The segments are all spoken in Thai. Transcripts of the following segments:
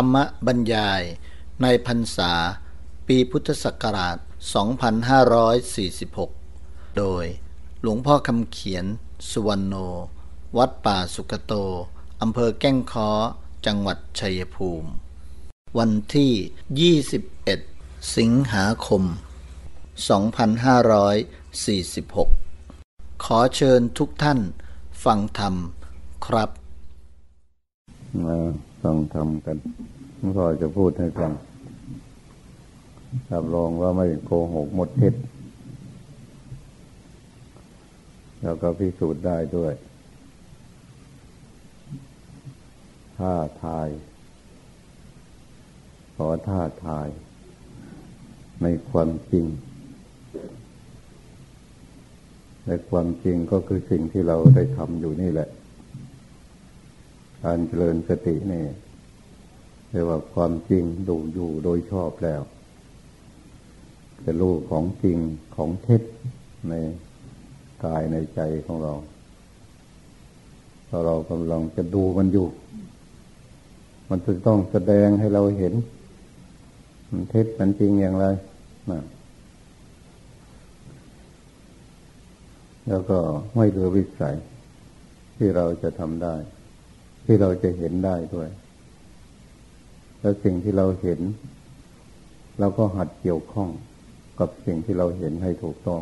รรมบรรยายในพรรษา ปีพุทธศักราช 2546 โดยหลวงพ่อคำเขียน สุวรรณโน วัดป่าสุกโต อำเภอแก้งค้อ จังหวัดชัยภูมิ วันที่ 21 สิงหาคม 2546 ขอเชิญทุกท่านฟังธรรมครับ ฟังธรรมกันพ่อจะพูดให้ฟังรับรองว่าไม่โกหกหมดเท็จแล้วก็พิสูจน์ได้ด้วย ท่าทาย ขอท่าทาย ในความจริง ในความจริงก็คือสิ่งที่เราได้ทำอยู่นี่แหละ การเจริญสตินี่เรียกว่าความจริงดูอยู่โดยชอบแล้วจะรู้ของจริงของเท็จในกายในใจของเราพอเรากำลังจะดูมันอยู่ มันจะต้องแสดงให้เราเห็น มันเท็จมันจริงอย่างไรนะแล้วก็ไม่เหลือวิสัยที่เราจะทำได้ ที่เราจะเห็นได้ด้วย แล้วสิ่งที่เราเห็น เราก็หัดเกี่ยวข้องกับสิ่งที่เราเห็นให้ถูกต้อง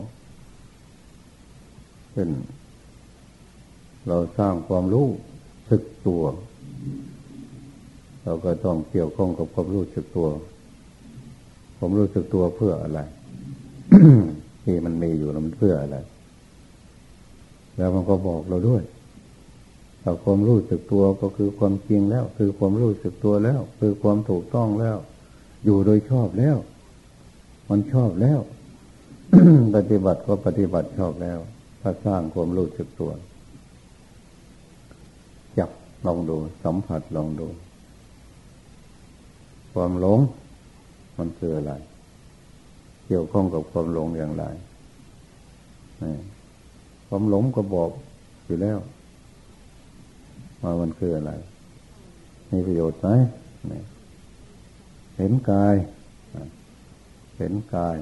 เช่นเราสร้างความรู้สึกตัว เราก็ต้องเกี่ยวข้องกับความรู้สึกตัว ผมรู้สึกตัวเพื่ออะไรที่มันมีอยู่มันเพื่ออะไร แล้วมันก็บอกเราด้วย แต่ความรู้สึกตัวก็คือความจริงแล้ว คือความรู้สึกตัวแล้ว คือความถูกต้องแล้ว อยู่โดยชอบแล้ว มันชอบแล้ว ปฏิบัติก็ปฏิบัติชอบแล้วถ้าสร้างความรู้สึกตัว จับลองดูสัมผัสลองดู ความหลง มันคืออะไร เกี่ยวข้องกับความหลงอย่างไรความหลงก็บอกอยู่แล้ว ว่ามันคืออะไร มีประโยชน์ไหมเห็นกาย เห็นกาย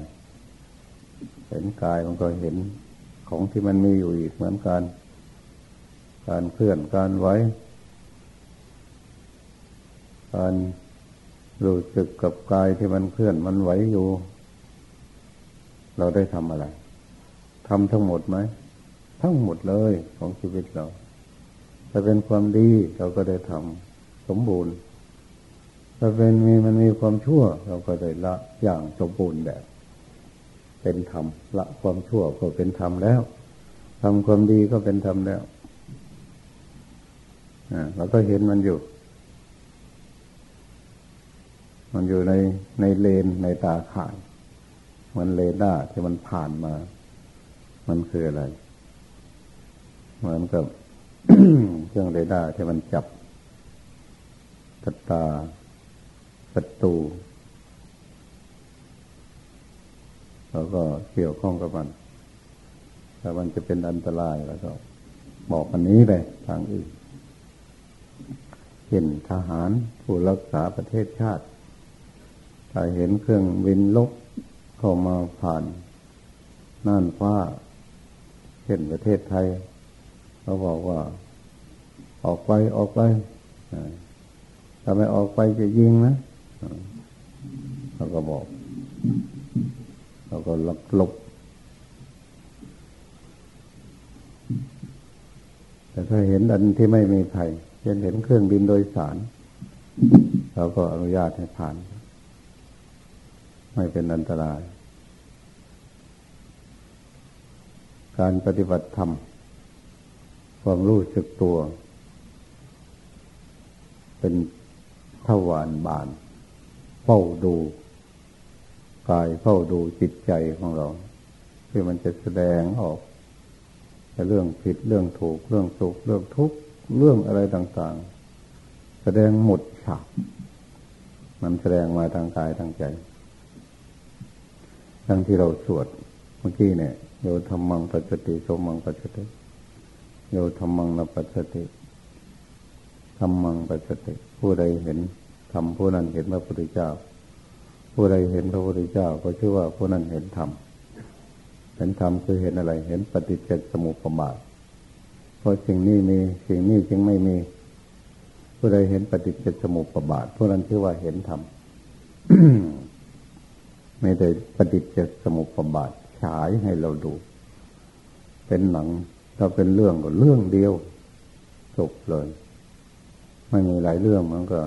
เห็นกายมันก็เห็นของที่มันมีอยู่อีกเหมือนกัน การเคลื่อนการไหวการรู้สึกกับกายที่มันเคลื่อนมันไหวอยู่ เราได้ทำอะไรทำทั้งหมดไหม ทั้งหมดเลยของชีวิตเรา ถ้าเป็นความดีเราก็ได้ทำสมบูรณ์ ถ้าเป็นมีมันมีความชั่ว เราก็ได้ละอย่างสมบูรณ์แบบ เป็นธรรมละความชั่วก็เป็นธรรมแล้วทำความดีก็เป็นธรรมแล้วอ่าเราก็เห็นมันอยู่ มันอยู่ในในเลนในตาข่ายมันเลด้าที่มันผ่านมา มันคืออะไร เหมือนกับ เครื่องเรดาร์ที่มันจับตาประตูเราก็เกี่ยวข้องกับมันถ้ามันจะเป็นอันตรายแล้วก็บอกอันนี้ไปทางอื่นเห็นทหารผู้รักษาประเทศชาติถ้าเห็นเครื่องบินลบเข้ามาผ่านน่านฟ้าเช่นประเทศไทย เขาบอกว่า ออกไปออกไปถ้าไม่ออกไปจะยิงนะเขาก็บอกเราก็หลบหลบแต่ถ้าเห็นอันที่ไม่มีภัยเช่นเห็นเครื่องบินโดยสารเราก็อนุญาตให้ผ่าน ไม่เป็นอันตราย การปฏิบัติธรรม ความรู้สึกตัว เป็นทวารบาน เฝ้าดู กายเฝ้าดูจิตใจของเราที่มันจะแสดงออกเรื่องผิดเรื่องถูกเรื่องสุขเรื่องทุกข์เรื่องอะไรต่างๆ แสดงหมดฉากมันแสดงมาทางกายทางใจทั้งที่เราสวดเมื่อกี้เนี่ยโยธรรมังปัจจติสมังปัจจติ โยธรรมังนปัจจติธรรมังปัจจติ ผู้ใดเห็นทำผู้นั้นเห็นพระพุทธเจ้า ผู้ใดเห็นพระพุทธเจ้า ก็ชื่อว่าผู้นั้นเห็นธรรมเห็นธรรมคือเห็นอะไร เห็นปฏิจจสมุปบาทเพราะสิ่งนี้มีสิ่งนี้จึงไม่มี ผู้ใดเห็นปฏิจจสมุปบาทผู้นั้นชื่อว่าเห็นธรรมไม่ได้ปฏิจจสมุปบาทฉายให้เราดู เป็นหนัง ถ้าเป็นเรื่องก็เรื่องเดียวจบเลย ไม่มีหลายเรื่องมันก็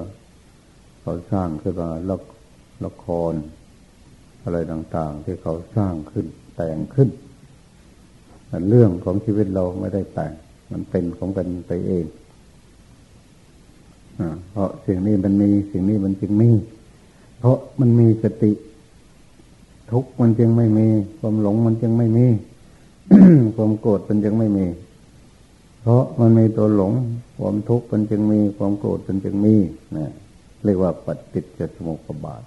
เขาสร้างขึ้นมาละละคร อะไรต่าง ๆ ที่เขาสร้างขึ้นแต่งขึ้นเรื่องของชีวิตเราไม่ได้แต่ง มันเป็นของเป็นไปเองอเพราะสิ่งนี้มันมีสิ่งนี้มันจึงมีเพราะมันมีสติ ทุกมันจึงไม่มีความหลงมันจึงไม่มี ความโกรธมันจึงไม่มี เพราะมันมีตัวหลง ความทุกข์มันจึงมี ความโกรธมันจึงมีนะเรียกว่าปฏิจจสมุปบาท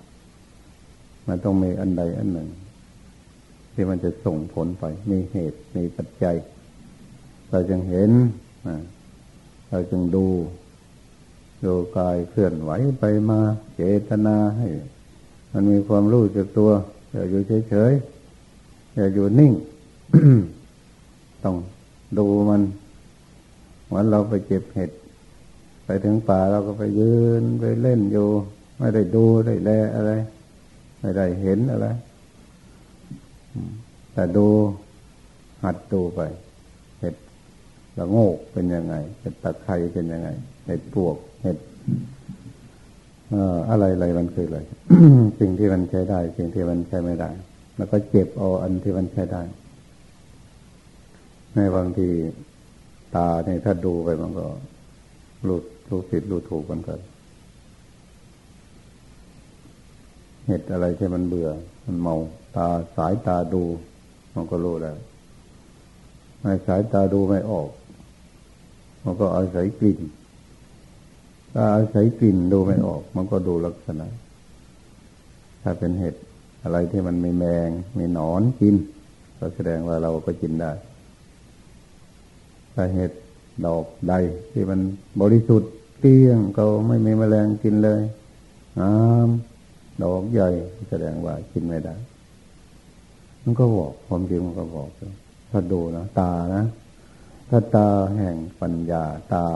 มันต้องมีอันใดอันหนึ่ง ที่มันจะส่งผลไป มีเหตุ มีปัจจัย เราจึงเห็นเราจึงดู ดูกายเคลื่อนไหวไปมา เจตนาให้ มันมีความรู้จักตัวอย่าอยู่เฉยๆอย่าอยู่นิ่ง ต้องดูมันเหมือนเราไปเก็บเห็ด ไปถึงป่าเราก็ไปยืนไปเล่นอยู่ ไม่ได้ดูได้แลอะไร ไม่ได้เห็นอะไร แต่ดูหัดดูไป เห็ดละโงกเป็นยังไง เห็ดตะไคร้เป็นยังไง เห็ดปวก เห็ดอะไรอะไรมันคืออะไรสิ่งที่มันใช้ได้ สิ่งที่มันใช้ไม่ได้ แล้วก็เจ็บเอาอันที่มันใช้ได้ ในบางทีตาเนี่ยถ้าดูไปมันก็รู้รู้ผิดรู้ถูกกันกันเหตุอะไรที่มันเบื่อ มันเมา ตาสายตาดู มันก็รู้แล้วไม่สายตาดูไม่ออก มันก็อาศัยกลิ่นถ้าอาศัยกลิ่นดูไม่ออก มันก็ดูลักษณะ ถ้าเป็นเห็ดอะไรที่มันมีแมง มีหนอนกิน ก็แสดงว่าเราก็กินได้าเหตุดอกใด ที่มันบริสุทธิ์เตี้ยงก็ไม่มีแมลงกินเลยงามดอกใหญ่แสดงว่ากินไม่ได้ มันก็บอกความจริงมันก็บอกถ้าดูนะตานะถ้าตาแห่งปัญญาตา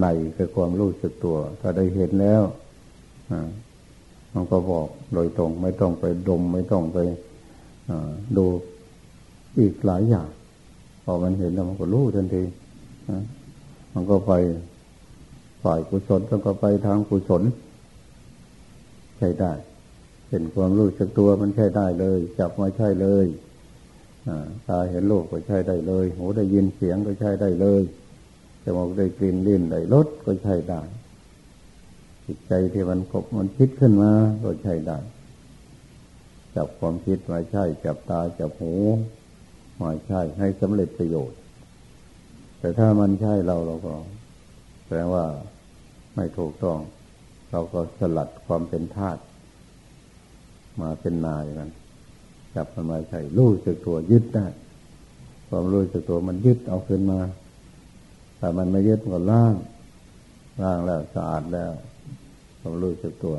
ในคือความรู้สึกตัว ถ้าได้เห็นแล้วมันก็บอกโดยตรง ไม่ต้องไปดม ไม่ต้องไปดูอีกหลายอย่าง พอมันเห็นแล้วมันก็รู้ทันทีมันก็ไปฝ่ายกุศลมันก็ไปทางกุศล ใช่ได้เห็นความรู้สึกตัวมันใช่ได้เลย จับมาใช่เลยตาเห็นโลกก็ใช่ได้เลย หูได้ยินเสียงก็ใช่ได้เลยจมูกได้กลิ่นลิ้นได้รสก็ใช่ได้ จิตใจที่มันกบมันคิดขึ้นมา ก็ใช่ได้ จับความคิดมาใช่ จับตาจับหู หมายใช่ให้สำเร็จประโยชน์ แต่ถ้ามันใช่เราเราก็แปลว่าไม่ถูกต้อง เราก็สลัดความเป็นทาสมาเป็นนายมันจับมันมาใช่รู้สึกตัวยึดได้ความรู้สึกตัวมันยึดเอาขึ้นมาแต่มันไม่ยึดก็ล่างล่างแล้วสะอาดแล้วความรู้สึกตัว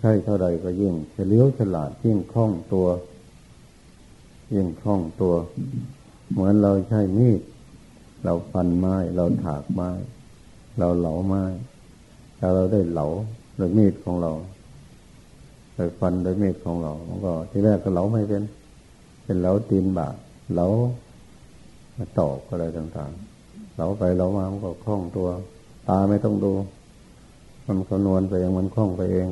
ใช่เท่าใดก็ยิ่งเฉลียวฉลาดยิ่งคล่องตัว ยิ่งคล่องตัว เหมือนเราใช้มีด เราฟันไม้ เราถากไม้ เราเหลาไม้ถ้าเราได้เหลาโดยมีดของเราโดยฟันโดยมีดของเราก็ที่แรกก็เหลาไม่เป็น เป็นเหลาตีนบาเหลาตอกอะไรต่างๆ เหลาไปเหลามามันก็คล่องตัว ตาไม่ต้องดู มันคำนวณไปเองมันคล่องไปเอง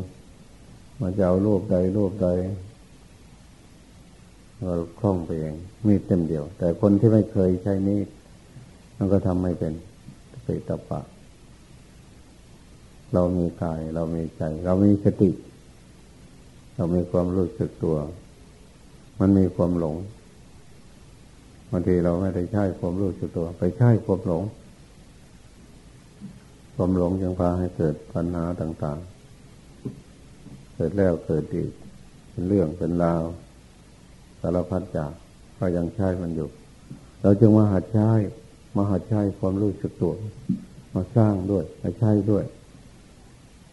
มันจะเอารูปใดรูปใด เราคล่องไปเองมีดเต็มเดียว แต่คนที่ไม่เคยใช้มีดมันก็ทำไม่เป็นไปตะปะ เรามีกาย เรามีใจ เรามีสติ เรามีความรู้สึกตัว มันมีความหลงบางทีเราไม่ได้ใช้ความรู้สึกตัว ไปใช้ความหลง ความหลงยังพาให้เกิดปัญหาต่าง ๆ เกิดแล้วเกิดอีกเป็นเรื่องเป็นราว สารพัดจากก็ยังใช้มันอยู่ เราจึงมาหัดใช้มาหัดใช้ความรู้สึกตัว มาสร้างด้วยมาใช้ด้วย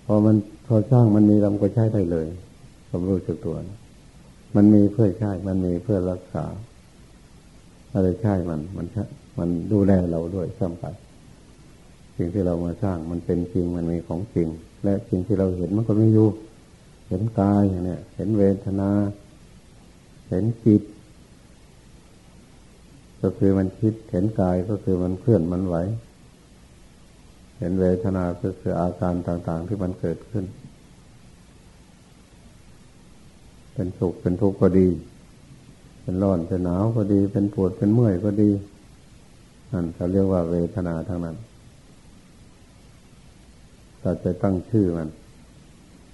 พอมันพอสร้างมันมีเราก็ใช้ได้เลยความรู้สึกตัว มันมีเพื่อใช้ มันมีเพื่อรักษาอะไรใช่มัน มันมันดูแลเราด้วยซ้ำไปสิ่งที่เรามาสร้างมันเป็นจริงมันมีของจริง และสิ่งที่เราเห็นมันก็ไม่อยู่ เห็นกายอย่างนี้เห็นเวทนา ห็นจิต ก็คือมันคิดเห็นกายก็คือมันเคลื่อนมันไหว เห็นเวทนาก็คืออาการต่าง ๆ ที่มันเกิดขึ้น เป็นสุขเป็นทุกข์ก็ดี เป็นร้อนเป็นหนาวก็ดี เป็นปวดเป็นเมื่อยก็ดีนั่นเขาเรียกว่าเวทนาทั้งนั้นเราจะตั้งชื่อมัน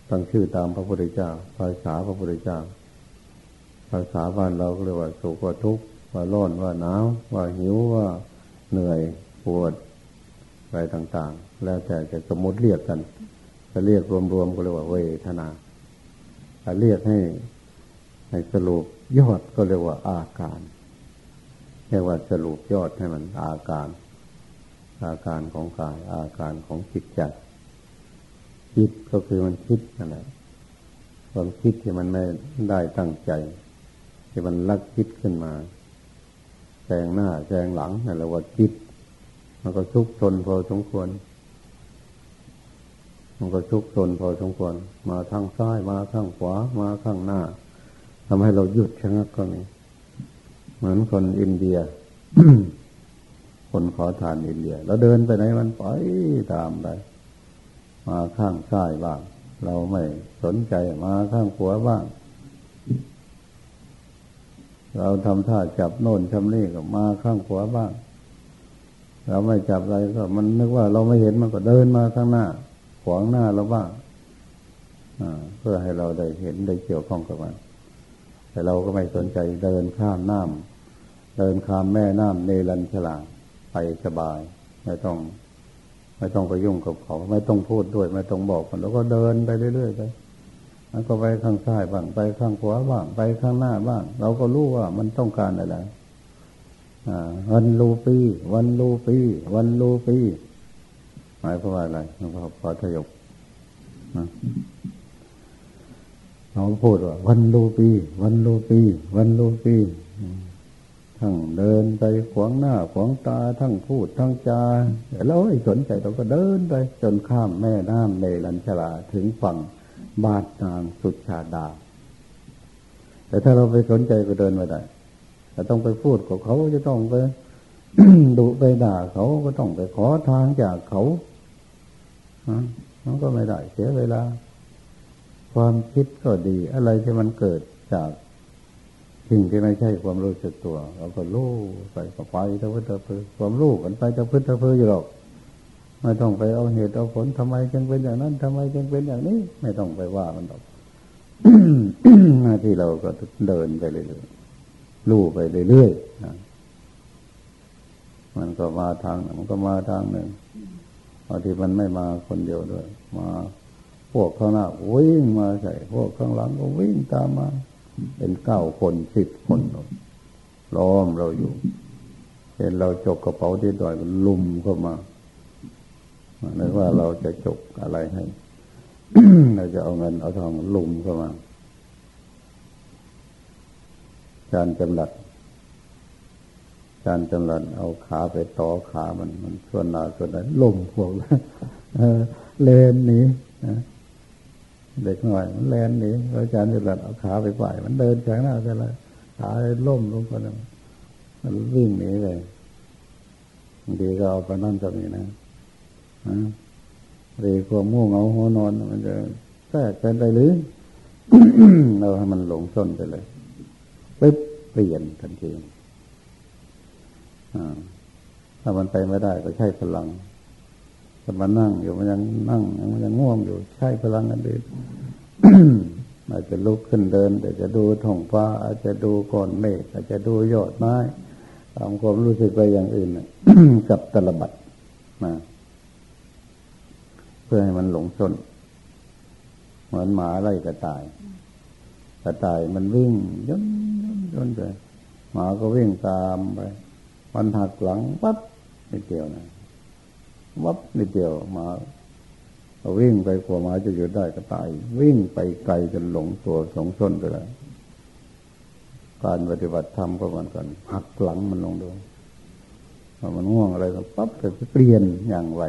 ตั้งชื่อตามพระพุทธเจ้าภาษาพระพุทธเจ้า ภาษาบ้านเราก็เรียกว่าสุขว่าทุกข์ว่าร้อนว่าหนาวว่าหิวว่าเหนื่อยปวดอะไรต่าง ๆ แล้วแต่จะสมมติเรียกกันจะเรียกรวมๆก็เรียกว่าเวทนาถ้าเรียกให้ให้สรุปยอดก็เรียกว่าอาการเรียกว่าสรุปยอดให้มันอาการ อาการของกาย อาการของจิตใจคิดก็คือมันคิดนั่นแหละความคิดที่มันไม่ได้ตั้งใจ ที่มันลักคิดขึ้นมาแซงหน้าแซงหลังนั่นแหละว่าคิด มันก็ทุกทนพอสมควร มันก็ทุกทนพอสมควร มาทางซ้ายมาข้างขวามาข้างหน้าทำให้เราหยุดชะงักก็มีเหมือนคนอินเดีย คนขอทานอินเดีย แล้วเดินไปไหนมันไปตามไปมาข้างซ้ายบ้าง เราไม่สนใจมาข้างขวาบ้าง เราทำท่าจับโน่นทำนี่ก็มาข้างขวาบ้าง เราไม่จับอะไรก็มันนึกว่าเราไม่เห็นมันก็เดินมาข้างหน้า ขวางหน้าเราบ้างเพื่อให้เราได้เห็นได้เกี่ยวข้องกับมัน แต่เราก็ไม่สนใจเดินข้ามน้ำเดินข้ามแม่น้ำเนรัญชลาไปสบาย ไม่ต้อง ไม่ต้องไปยุ่งกับเขา ไม่ต้องพูดด้วย ไม่ต้องบอกมันแล้วก็เดินไปเรื่อยๆไป มันก็ไปข้างซ้ายบ้างไปข้างขวาบ้างไปข้างหน้าบ้าง เราก็รู้ว่ามันต้องการอะไรวันลูปีวันลูปีวันลูปีหมายความว่าอะไรหลวงพ่อพอทยกนเราพูดว่า วันลูปี วันลูปี วันลูปีทั้งเดินไปขวางหน้าขวางตาทั้งพูดทั้งจาเราไม่สนใจเราก็เดินไป จนข้ามแม่น้ำในลันชลาถึงฝั่ง บาดนางสุดชาดา แต่ถ้าเราไปสนใจก็เดินไม่ได้จะต้องไปพูดกับเขาจะต้องไปดุไปด่าเขาก็ต้องไปขอทางจากเขามันก็ไม่ได้เสียเวลา ความคิดก็ดี อะไรที่มันเกิดจากสิ่งที่ไม่ใช่ความรู้สึกตัว เราก็รู้ไปก็ไปตะพื้นตะพือความรู้กันไปตะพื้นตะพืออยู่หรอก ไม่ต้องไปเอาเหตุเอาผลทำไมจึงเป็นอย่างนั้นทำไมจึงเป็นอย่างนี้ ไม่ต้องไปว่ามันหรอกหน้าที่เราก็เดินไปเรื่อยๆรู้ไปเรื่อยๆนะมันก็มาทางมันก็มาทางหนึ่งบางทีมันไม่มาคนเดียวด้วย มาพวกข้างหน้าวิ่งมาใส่พวกข้างหลังก็วิ่งตามมา เป็นเก้าคนสิบคนล้อมเราอยู่เห็นเราจกกระเป๋าที่ดอยมันลุมเข้ามา นึกว่าเราจะจกอะไรให้เราจะเอาเงินเอาทองลุมเข้ามาจานจำหลัดจานจำหลัดเอาขาไปต่อขามันมันส่วนหนาส่วนนั้นลุมพวกเลนหนีเด็กหน่อย มันแลนหนีอาจารย์จะหลัดเอาขาไปปล่อยมันเดินแข็งหน้าจะละขาล่มลงไปมันวิ่งหนีเลยบางทีก็เอาไปนั่นจะมีนะ เรียความง่วงเอาหัวนอน มันจะแทรกเป็นไปหรือเราให้มันหลงส้นไปเลยปึ๊บเปลี่ยนทันทีถ้ามันไปไม่ได้ก็ใช้พลังจะมานั่งอยู่มันยังนั่งมันยังง่วงอยู่ใช้พลังกันดีอาจจะลุกขึ้นเดินอาจจะดูท้องฟ้า อาจจะดูก้อนเมฆอาจจะดูยอดไม้ตามความรู้สึกไปอย่างอื่นกับตลบัดมา พื่อให้มันหลงส้น เหมือนหมาไล่กระต่าย กระต่ายมันวิ่งย่นย่นย่นไปหมาก็วิ่งตามไปมันหักหลังปั๊บไม่เกี่ยวนะวับนิดเดียวหมาวิ่งไปขวหมาจะหยุดได้ก็ตาย วิ่งไปไกลจนหลงตัวสงส้นไปแล้วการปฏิบัติธรรมก็เหมือนกันหักหลังมันลงดูพอมันง่วงอะไรก็ปั๊บไปเปลี่ยนอย่างไว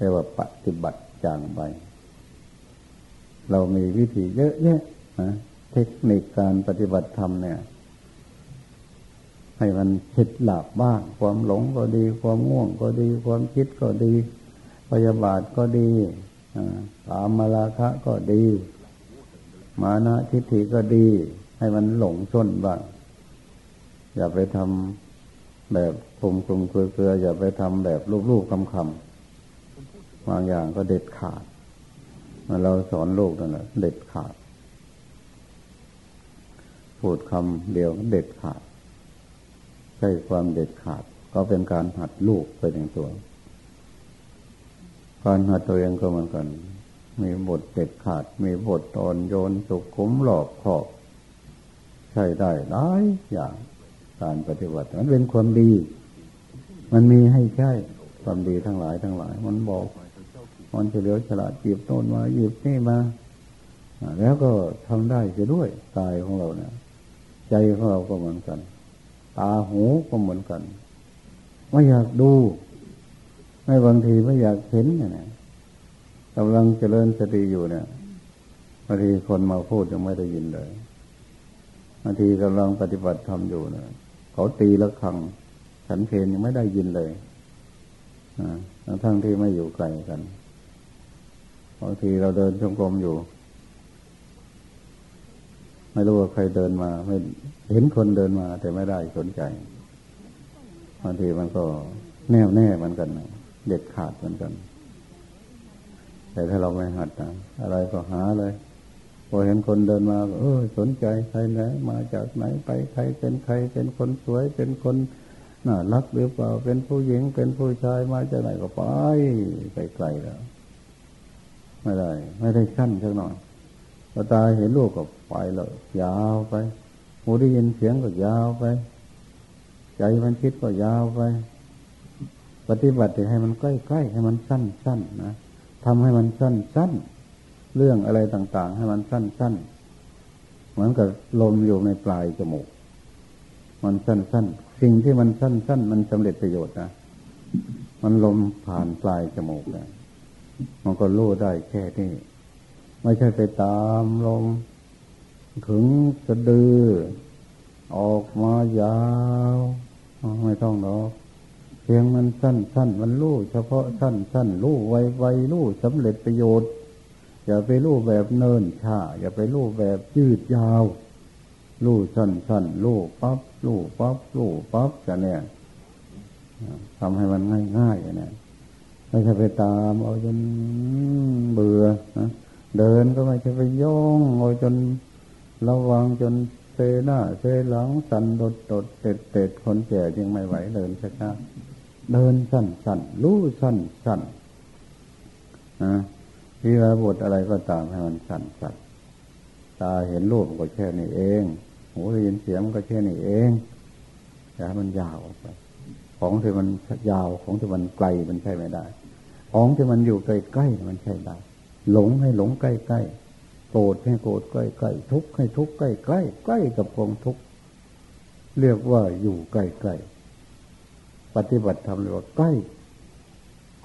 เรียกว่าปฏิบัติจางไป เรามีวิธีเยอะแยะนะเทคนิคการปฏิบัติธรรมเนี่ย ให้มันเห็ดหลับบ้าง ความหลงก็ดี ความง่วงก็ดี ความคิดก็ดี พยาบาทก็ดีตามมาราคะก็ดี มานะทิฏฐิก็ดี ให้มันหลงชนบ้าง อย่าไปทำแบบกลุ่มกลุ่มเกลืออย่าไปทำแบบลูกๆคำคำ บางอย่างก็เด็ดขาดเราสอนลูกนั่นแหละเด็ดขาด พูดคำเดียวเด็ดขาด ใช่ความเด็ดขาด ก็เป็นการหัดลูกไปในตัว การหัดตัวเองก็เหมือนกัน มีบทเด็ดขาด มีบทตอนโยนสุขุมหลอกขอบ ใช่ได้หลายอย่างการปฏิบัติมันเป็นความดี มันมีให้ใช่ความดีทั้งหลายทั้งหลาย มันบอก มันเฉลียวฉลาดหยิบโน่นมาหยิบนี่มาแล้วก็ทำได้เสียด้วยกายของเราเนี่ย ใจของเราก็เหมือนกัน ตาหูก็เหมือนกัน ไม่อยากดู ไม่บางทีไม่อยากเห็นเนี่ยกำลังเจริญสติอยู่เนี่ยบางทีคนมาพูดยังไม่ได้ยินเลยบางทีกำลังปฏิบัติธรรมอยู่เนี่ยเขาตีละครังฉันเพลยังไม่ได้ยินเลยทั้งทั้งที่ไม่อยู่ไกลกัน บางทีเราเดินชมกรมอยู่ ไม่รู้ว่าใครเดินมา ไม่เห็นคนเดินมา แต่ไม่ได้สนใจบางทีมันก็แน่วแน่เหมือนกันเด็ดขาดเหมือนกัน แต่ถ้าเราไม่หัดนะอะไรก็หาเลยพอเห็นคนเดินมาเออสนใจใครไหนมาจากไหนไปใครเป็นใครเป็นคนสวยเป็นคนน่ารักหรือเปล่าเป็นผู้หญิงเป็นผู้ชายมาจากไหนก็ไปไกลๆแล้ว ไม่ได้ ไม่ได้ขั้นสักหน่อยพอตาเห็นลูกก็ไปเลยยาวไปหูได้ยินเสียงก็ยาวไป ใจมันคิดก็ยาวไป ปฏิบัติให้มันใกล้ๆให้มันสั้นๆนะทำให้มันสั้นๆเรื่องอะไรต่าง ๆ ให้มันสั้นๆเหมือนกับลมอยู่ในปลายจมูก มันสั้นๆสิ่งที่มันสั้นๆมันสำเร็จประโยชน์นะมันลมผ่านปลายจมูกนะ มันก็รู้ได้แค่นี้ไม่ใช่ไปตามลมถึงสะดือ ออกมายาว ไม่ต้องหรอกเพียงมันสั้นสั้นมันรู้เฉพาะสั้นสั้นรู้ไวไวรู้สำเร็จประโยชน์ อย่าไปรู้แบบเนินช้าอย่าไปรู้แบบยืดยาวรู้สั้นสั้นรู้ปั๊บรู้ปั๊บรู้ปั๊บจะเนี่ยทำให้มันง่ายง่ายเนี่ย ไม่ใช่ไปตามเอาจนเบื่อนะเดินก็ไม่ใช่ไปย่องเอาจนระวังจนเซหน้าเซหลังสันดดดดเต็ดเต็ดคนแก่ยังไม่ไหวเดินช้าเดินสั้นสั้นรู้สั้นสั้นนะวิวาบทอะไรก็ตามให้มันสั้นสั้นตาเห็นรูปก็แค่นี้เอง หูได้ยินเสียงก็แค่นี้เองแต่มันยาวไป ของที่มันยาวของที่มันไกลมันใช่ไม่ได้ ของที่มันอยู่ใกล้ๆมันใช่ได้ หลงให้หลงใกล้ใกล้โกรธให้โกรธใกล้ใกล้ทุกข์ให้ทุกข์ใกล้ใกล้ใกล้กับกองทุกข์เรียกว่าอยู่ใกล้ใกล้ปฏิบัติธรรมเรียกว่าใกล้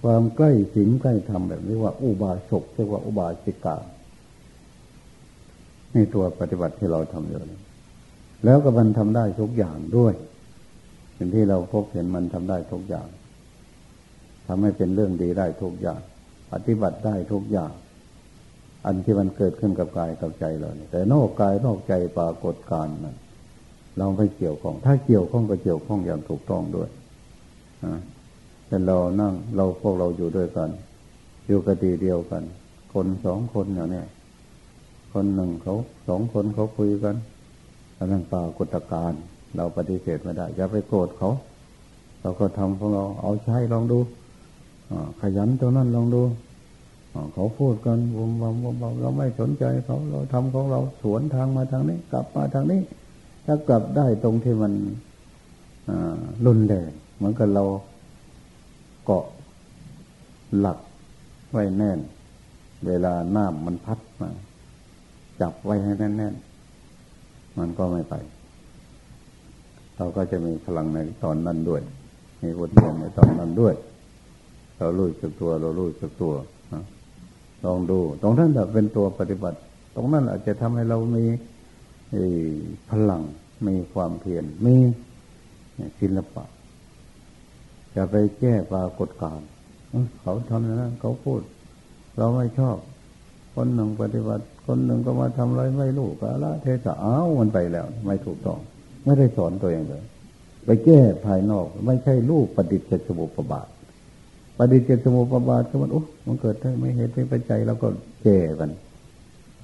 ความใกล้สิงใกล้ธรรมแบบนี้ว่า อุบาสกเรียกว่าอุบาสิกาในตัวปฏิบัติที่เราทำอยู่แล้วก็มันทำได้ทุกอย่างด้วยเป็นที่เราพบเห็นมันทำได้ทุกอย่าง ทำให้เป็นเรื่องดีได้ทุกอย่าง ปฏิบัติได้ทุกอย่าง อันที่มันเกิดขึ้นกับกายกับใจเราแต่นอกกายนอกใจปรากฏการนั้นเราไม่เกี่ยวข้อง ถ้าเกี่ยวข้องก็เกี่ยวข้องอย่างถูกต้องด้วยแต่เรานั่งเราพวกเราอยู่ด้วยกัน อยู่กติเดียวกัน คนสองคนอย่างนี้คนหนึ่งเขาสองคนเขาคุยกันอันนั้นปรากฏการเราปฏิเสธไม่ได้อย่าไปโกรธเขา เราก็ทำของเราเอาใช้ลองดู ขยันตัวนั้นลองดูเขาพูดกันวมวมวมเราไม่สนใจเขาเราทำของเราสวนทางมาทางนี้ กลับมาทางนี้ ถ้ากลับได้ตรงที่มันรุนแรงเหมือนกับเราเกาะหลักไว้แน่น เวลาน้ำมันพัดมา จับไว้ให้แน่นๆมันก็ไม่ไป เราก็จะมีพลังในตอนนั้นด้วย มีบทเรียนในตอนนั้นด้วย เรารู้จักตัว เรารู้จักตัวลองดู ตรงนั้นแบบเป็นตัวปฏิบัติ ตรงนั้นอาจจะทำให้เรามีพลังมีความเพียรมีศิลปะจะไปแก้ปรากฏการณ์เขาทำอย่างนั้นเขาพูด เราไม่ชอบ คนหนึ่งปฏิบัติ คนหนึ่งก็มาทำอะไรไม่รู้กาละเทศะอ้าวมันไปแล้ว ไม่ถูกต้อง ไม่ได้สอนตัวเองเลย ไปแก้ภายนอก ไม่ใช่ลูกประดิษฐ์เจสมุปบาท ประดิษฐ์เจสมุปบาทก็มันโอ้มันเกิดได้ไม่เหตุไม่ปัจจัยแล้วก็แก้กัน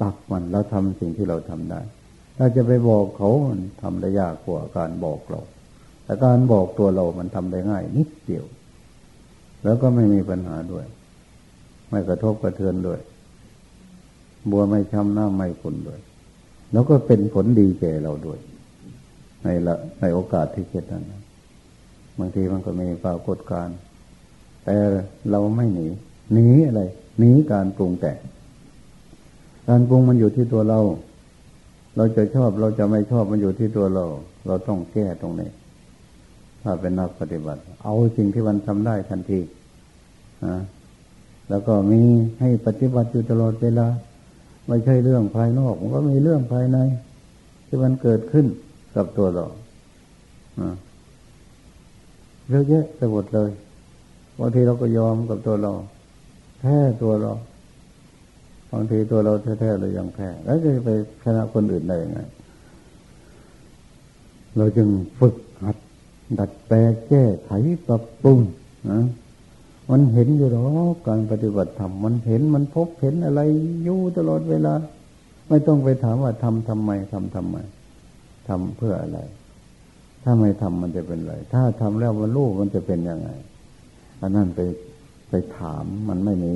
ตักมันแล้วทำสิ่งที่เราทำได้ถ้าจะไปบอกเขามันทำได้ยากกว่าการบอกเรา แต่การบอกตัวเรามันทำได้ง่ายนิดเดียว แล้วก็ไม่มีปัญหาด้วย ไม่กระทบกระเทือนด้วย บัวไม่ช้ำหน้าไม่ขุนด้วย แล้วก็เป็นผลดีแก่เราด้วย ในละในโอกาสที่เกิดนั้นบางทีมันก็มีปรากฏการณ์ แต่เราไม่หนี หนีอะไรหนีการปรุงแต่งการปรุงมันอยู่ที่ตัวเรา เราจะชอบเราจะไม่ชอบมันอยู่ที่ตัวเรา เราต้องแก้ตรงนี้ ถ้าเป็นนักปฏิบัติ เอาสิ่งที่มันทำได้ทันทีนะแล้วก็มีให้ปฏิบัติอยู่ตลอดเวลา ไม่ใช่เรื่องภายนอก มันก็มีเรื่องภายใน ที่มันเกิดขึ้นกับตัวเราเยอะแยะไปหมดเลย บางทีเราก็ยอมกับตัวเราแพ้ตัวเราบางทีตัวเราแท้ๆเรายังแพ้แล้วจะไปชนะคนอื่นได้ยังไงเราจึงฝึกหัด ดัดแปลงแก้ไขปรับปรุงนะมันเห็นอยู่หรอการปฏิบัติธรรมมันเห็นมันพบเห็นอะไรอยู่ตลอดเวลา ไม่ต้องไปถามว่าทำทำไมทำทำไมทำเพื่ออะไร ถ้าไม่ทำมันจะเป็นอะไร ถ้าทำแล้วมันรู้มันจะเป็นยังไง อันนั้นไปไปถามมันไม่มี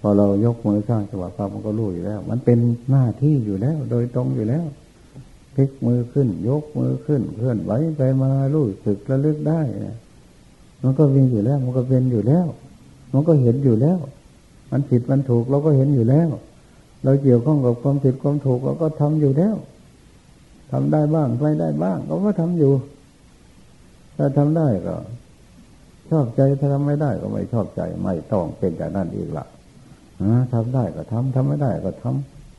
พอเรายกมือสร้างจังหวะปั๊บมันก็รู้อยู่แล้ว มันเป็นหน้าที่อยู่แล้ว โดยตรงอยู่แล้วพลิกมือขึ้น ยกมือขึ้นเคลื่อนไหวไปมารู้สึกระลึกได้มันก็เป็นอยู่แล้ว มันก็เป็นอยู่แล้ว มันก็เห็นอยู่แล้ว มันผิดมันถูกเราก็เห็นอยู่แล้ว เราเกี่ยวข้องกับความผิดความถูกเราก็ทำอยู่แล้วทำได้บ้างไม่ได้บ้างเราก็ทำอยู่ ถ้าทำได้ก็ ชอบใจถ้าทำไม่ได้ก็ไม่ชอบใจ ไม่ต้องเป็นอย่างนั้นอีกละทำได้ก็ทำทำไม่ได้ก็ท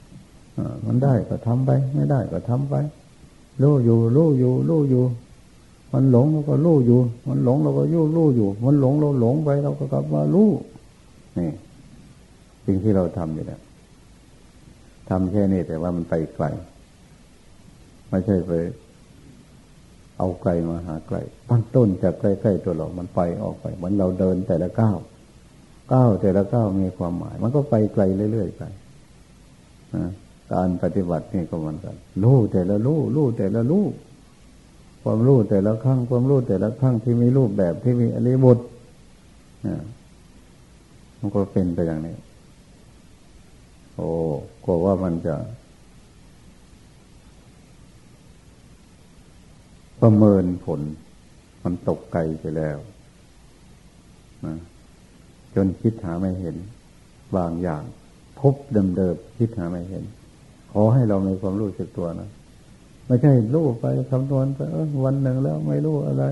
ำมันได้ก็ทำไป ไม่ได้ก็ทำไปรู้อยู่รู้อยู่รู้อยู่ มันหลงเราก็รู้อยู่ มันหลงเราก็ยู่รู้อยู่ มันหลงเราหลงไปเราก็กลับมารู้นี่สิ่งที่เราทำอยู่เนี่ยทำแค่นี้แต่ว่ามันไปไกลไม่ใช่ไป เอาไกลมาหาไกลตั้งต้นจากใกล้ๆตัวเรา มันไปออกไปเหมือนเราเดินแต่ละก้าวก้าวแต่ละก้าวมีความหมาย มันก็ไปไกลเรื่อยๆไปการปฏิบัตินี่ก็เหมือนกันรู้แต่ละรู้รู้แต่ละรู้ความรู้แต่ละครั้งความรู้แต่ละครั้งที่มีรูปแบบที่มีอริบทมันก็เป็นไปอย่างนี้ โอ้กลัวว่ามันจะ ประเมินผล มันตกไกลไปแล้วนะจนคิดหาไม่เห็น บางอย่าง พบเดิมๆคิดหาไม่เห็น ขอให้เรามีความรู้สึกตัวนะไม่ใช่รู้ไปคำนวณไปวันหนึ่งแล้วไม่รู้อะไร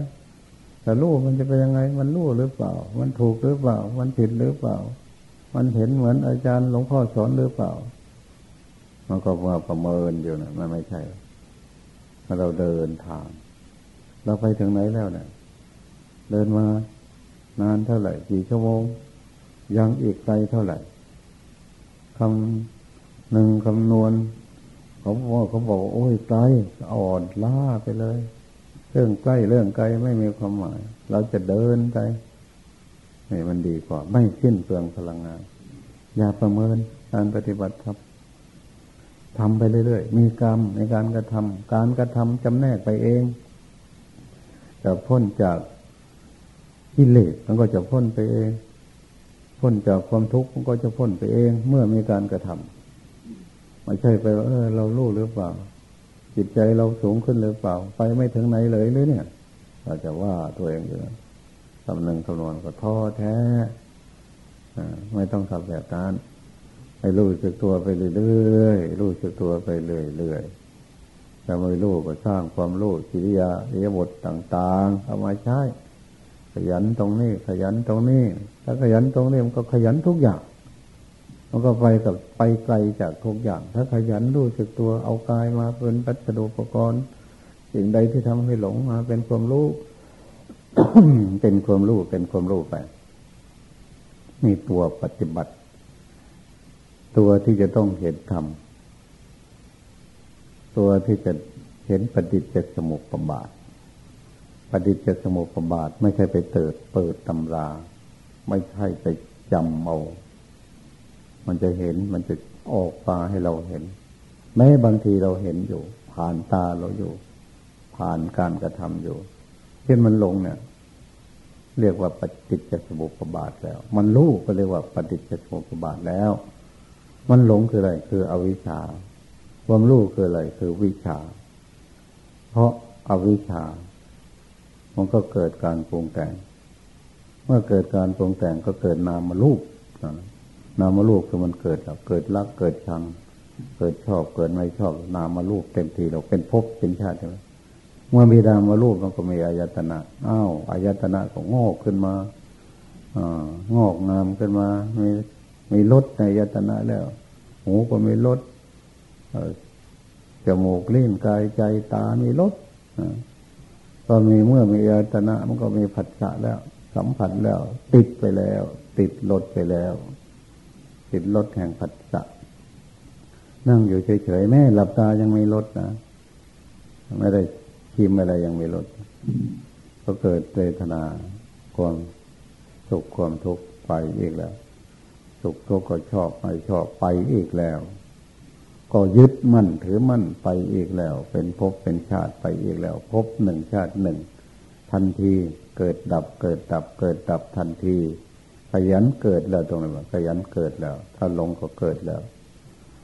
แต่รู้มันจะเป็นยังไง มันรู้หรือเปล่า มันถูกหรือเปล่า มันผิดหรือเปล่า มันเห็นเหมือนอาจารย์หลวงพ่อสอนหรือเปล่า มันก็มาประเมินอยู่นะมันไม่ใช่เราเดินทาง เราไปถึงไหนแล้วเนี่ยเดินมานานเท่าไหร่กี่ชั่วโมง ยังอีกไกลเท่าไหร่คำหนึ่งคำนวณเขาบอกเขาบอกโอ้ยไกลอ่อนล้าไปเลย เรื่องใกล้เรื่องไกลไม่มีความหมาย เราจะเดินไปนี่มันดีกว่า ไม่สิ้นเปลืองพลังงาน อย่าประเมินการปฏิบัติครับทำไปเรื่อยๆ มีกรรมในการกระทำ การกระทำจำแนกไปเอง จะพ้นจากกิเลสมันก็จะพ้นไปเอง พ้นจากความทุกข์มันก็จะพ้นไปเอง เมื่อมีการกระทำไม่ใช่ไปว่าเออ เรารู้หรือเปล่า จิตใจเราสูงขึ้นหรือเปล่า ไปไม่ถึงไหนเลยเลยเนี่ยเราจะว่าตัวเองอยู่คำหนึ่งคำนวณก็ท้อแท้ไม่ต้องทำแบบนั้นให้รู้สึกตัวไปเรื่อยๆรู้สึกตัวไปเรื่อยๆ แต่ไม่รู้ก็สร้างความรู้กิริยาเรียบทต่างๆเอามาใช้ ขยันตรงนี้ ขยันตรงนี้ ถ้าขยันตรงนี้มันก็ขยันทุกอย่าง มันก็ไปกับไปไกลจากทุกอย่าง ถ้าขยันรู้สึกตัวเอากายมาเป็นปัจจุบันกรณ์สิ่งใดที่ทำให้หลงมาเป็นความรู้เป็นความรู้เป็นความรู้ไปมีตัวปฏิบัติ ตัวที่จะต้องเห็นธรรม ตัวที่จะเห็นปฏิจจสมุปบาท ปฏิจจสมุปบาท ไม่ใช่ไปเติดเปิดตำรา ไม่ใช่ไปจำเอา มันจะเห็นมันจะออกมาให้เราเห็น แม้บางทีเราเห็นอยู่ ผ่านตาเราอยู่ ผ่านการกระทำอยู่เช่นมันหลงเนี่ย เรียกว่าปฏิจจสมุปบาทแล้ว มันรู้ก็เรียกว่าปฏิจจสมุปบาทแล้ว มันหลงคืออะไร คืออวิชชา ความรู้คืออะไรคือวิชา เพราะอาวิชา มันก็เกิดการปรุงแต่ง เมื่อเกิดการปรุงแต่งก็เกิดนามมาลูกนามมาลูกคือมันเกิดแล้วเกิดรักเกิดชัง เกิดชอบเกิดไม่ชอบ นามมาลูกเต็มทีเราเป็นภพเป็นชาติใช่ไหมเมื่อมีดามรูปมันก็มีอายตนะอ้าวอายตนะก็งอกขึ้นมาองอกงามขึ้นมา มีมีลดในอายตนะแล้ว หูก็มีลด จมูกลิ้นกายใจตามีลดก็มีเมื่อมีอายตนะมันก็มีผัสสะแล้ว สัมผัสแล้ว ติดไปแล้ว ติดลดไปแล้ว ติดลดแห่งผัสสะนั่งอยู่เฉยๆแม่หลับตายังไม่ลดนะไม่ได้ทิมอะไรยังไม่ลดก็เกิดเวทนาความสุขความทุกข์ไปอีกแล้ว สุขทุกข์ก็ชอบไม่ชอบไปอีกแล้ว ก็ยึดมั่นถือมั่นไปอีกแล้ว เป็นภพเป็นชาติไปอีกแล้วภพหนึ่งชาติหนึ่ง ทันทีเกิดดับเกิดดับเกิดดับทันที ขยันเกิดแล้วตรงนั้นขยันเกิดแล้ว ถ้าลงก็เกิดแล้ว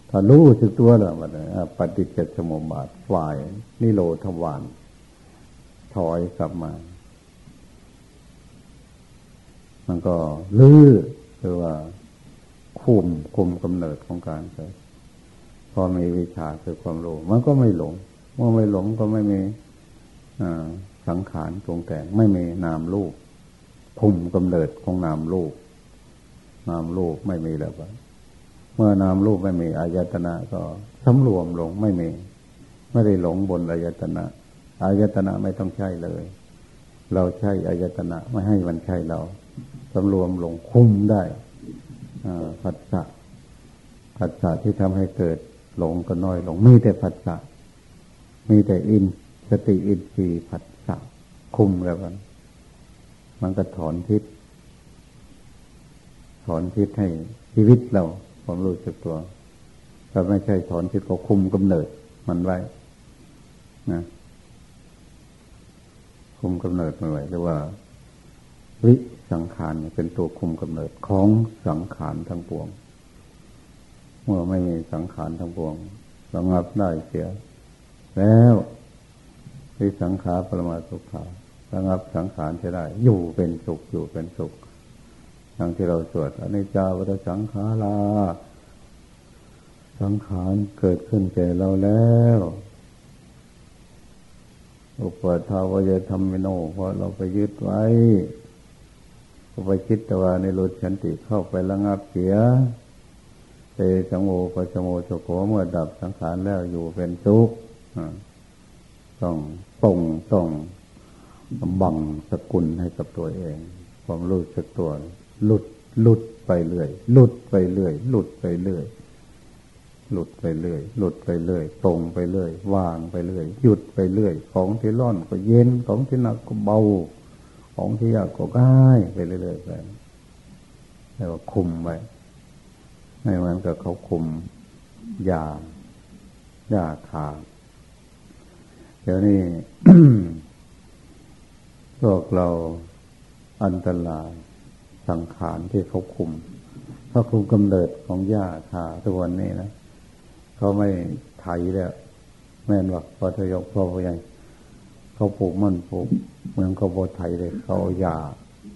ถ้ารู้สึกตัวแล้วมันปฏิจจสมุปบาทฝ่ายนิโรธวานถอยกลับมา มันก็ลื้อคือว่าคุมคุมกำเนิดของการเกิด พอมีวิชาคือความรู้มันก็ไม่หลง เมื่อไม่หลงก็ไม่มีสังขารตรงแต่งไม่มีนามรูปคุมกำเนิดของนามรูปนามรูปไม่มีแล้วเมื่อนามรูปไม่มีอายตนะก็สำรวมลงไม่มี ไม่ได้หลงบนอายตนะอายตนะไม่ต้องใช่เลย เราใช้อายตนะไม่ให้มันใช่เราสำรวมลงคุมได้ผัสสะผัสสะที่ทำให้เกิด หลงก็น้อยหลงมีแต่ผัสสะมีแต่อิน สติอินทรีย์ผัสสะคุมแล้วกันมันก็ถอนทิศถอนทิศให้ชีวิตเราความรู้สึกตัวถ้าไม่ใช่ถอนทิศก็คุมกำเนิด มันไว้นะคุมกำเนิดมาไว้เรียกว่า วิสังขารเป็นตัวคุมกำเนิดของสังขารทั้งปวง เมื่อไม่มีสังขารทั้งปวงระงับได้เสีย แล้ววิสังขารปรมาสุขาระงับสังขารจะได้ อยู่เป็นสุขอยู่เป็นสุขทั้งที่เราสวดอนิจจาวัฏสังขาราสังขารเกิดขึ้นแก่เราแล้วอุปทาวายธรรมโนเพราะเราไปยึดไว้ก็ไปคิดแต่ว่าในรุชันติเข้าไประงับเสีย เตสังโมปสโมโสโขเมื่อดับสังขารแล้วอยู่เป็นสุขต้องตรงต้องบังสกุลให้กับตัวเอง ความรู้สึกตัว หลุดหลุดไปเรื่อยหลุดไปเรื่อยหลุดไปเรื่อยหลุดไปเรื่อยหลุดไปเรื่อยตรงไปเรื่อยวางไปเรื่อยหยุดไปเรื่อย ของที่ร้อนก็เย็นของที่หนักก็เบา ของที่ยากก็ง่ายไปเรื่อยๆไปแล้วก็คุมไว้ ไม่เหมือนกับเขาคุมยายาทาเดี๋ยวนี้พวกเราอันตรายสังขารที่เขาคุมเพราคุมกำเนิดของยาทาทุกวันนี้นะเขาไม่ไถแล้วแม่นว่าพอทยกพอพยังเขาปลูกมันปลูกเมืองเขาบไถเลยเขาอยา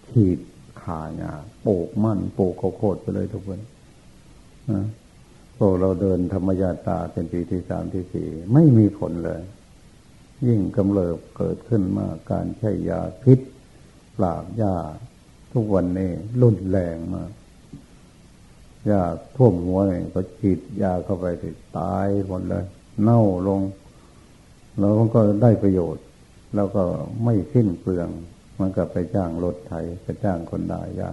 ฉีดขาหญ้าปลูกมั่นปลูกข้าวโพดไปเลยทุกคน พวกเราเดินธรรมยาตาเป็นปีที่สามที่สี่ไม่มีผลเลย ยิ่งกำเริบเกิดขึ้นมากการใช้ยาพิษปราบยาทุกวันนี้รุนแรงมากยาท่วมหัวเนี่ยก็ฉีดยาเข้าไปติตายหมดเลย เน่าลงแล้วมันก็ได้ประโยชน์ แล้วก็ไม่สิ้นเปลือง มันก็ไปจ้างรถไถไปจ้างคนด่ายา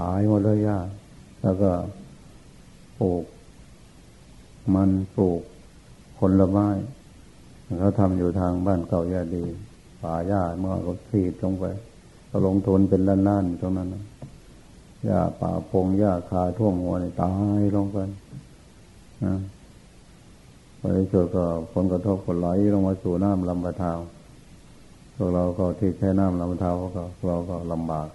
หายหมดเลยยาแล้วก็ ลูก มันปลูกผลไม้เขาทำอยู่ทางบ้านเก่ายาดี ป่าหญ้าเมื่อเขาทีดลงไปเขาลงทุนเป็นล้านๆตรงนั้นหญ้าป่าพงหญ้าคาท่วมหัวนี่ตายลงไปนะไปเจอก็ผลกระทบก็ไหลลงมาสู่น้ำลำบะทาวพวกเราก็ที่ใช้น้ำลำบะทาวก็เราก็ลำบาก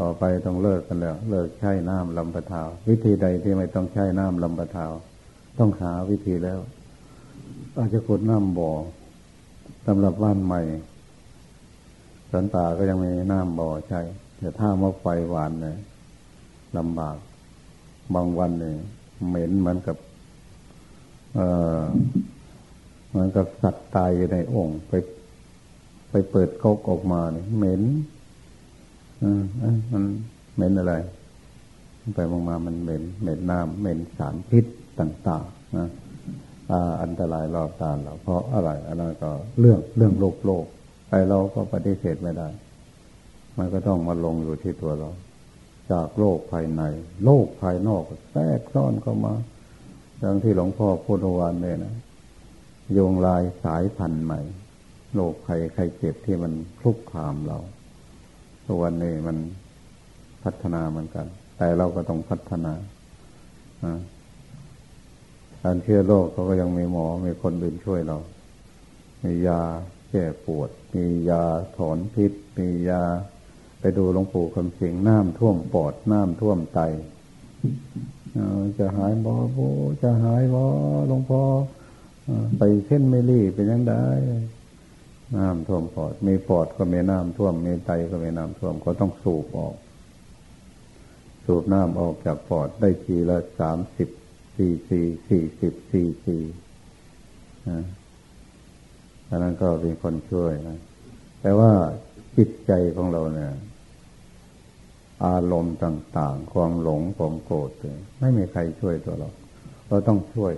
ต่อไปต้องเลิกกันแล้ว เลิกใช้น้ำลำบะทาว วิธีใดที่ไม่ต้องใช้น้ำลำบะทาว ต้องหาวิธีแล้ว อาจจะขุดน้ำบ่อสำหรับบ้านใหม่สันตาก็ยังมีน้ำบ่อใช้แต่ถ้ามาไฟหวานเนี่ยลำบาก บางวันเนี่ยเหม็นเหมือนกับ เออเหมือนกับสัตว์ตายอยู่ในองค์ไป ไปเปิดก๊กออกมาเนี่ยเหม็น อืมมันเหม็นอะไร ไปมองมามันเหม็น เหม็นน้ำเหม็นสารพิษต่าง ๆ นะอันตรายรอบตาเราเพราะอะไรอันนั้นก็เรื่องเรื่องโลกโลกไปเราก็ปฏิเสธไม่ได้ มันก็ต้องมาลงอยู่ที่ตัวเรา จากโลกภายใน โลกภายนอกแทรกซ้อนเข้ามาดังที่หลวงพ่อพูดวันเนี่ยนะโยงลายสายพันธุ์ใหม่ โรคภัยไข้เจ็บที่มันคลุกคามเรา ตัววันนี้มันพัฒนาเหมือนกัน แต่เราก็ต้องพัฒนาการเชื้อโรคเขาก็ยังมีหมอ มีคนอื่นช่วยเรา มียาแก้ปวด มียาถอนพิษ มียาไปดูหลวงปู่คำเสียงน้ำท่วมปอด น้ำท่วมไตจะหายบ่โบจะหายบ่หลวงพ่อไปเส้นไม่รีเป็นยังได้ น้ำท่วมปอด มีปอดก็มีน้ำท่วม มีไตก็มีน้ำท่วม ก็ต้องสูบออก สูบน้ำออกจากปอดได้ทีละสามสิบสี่สี่สี่สิบสี่สี่นะอันนั้นก็เป็นคนช่วยนะ แต่ว่าจิตใจของเราเนี่ย อารมณ์ต่าง ๆ ความหลงความโกรธไม่มีใครช่วยตัวเรา เราต้องช่วย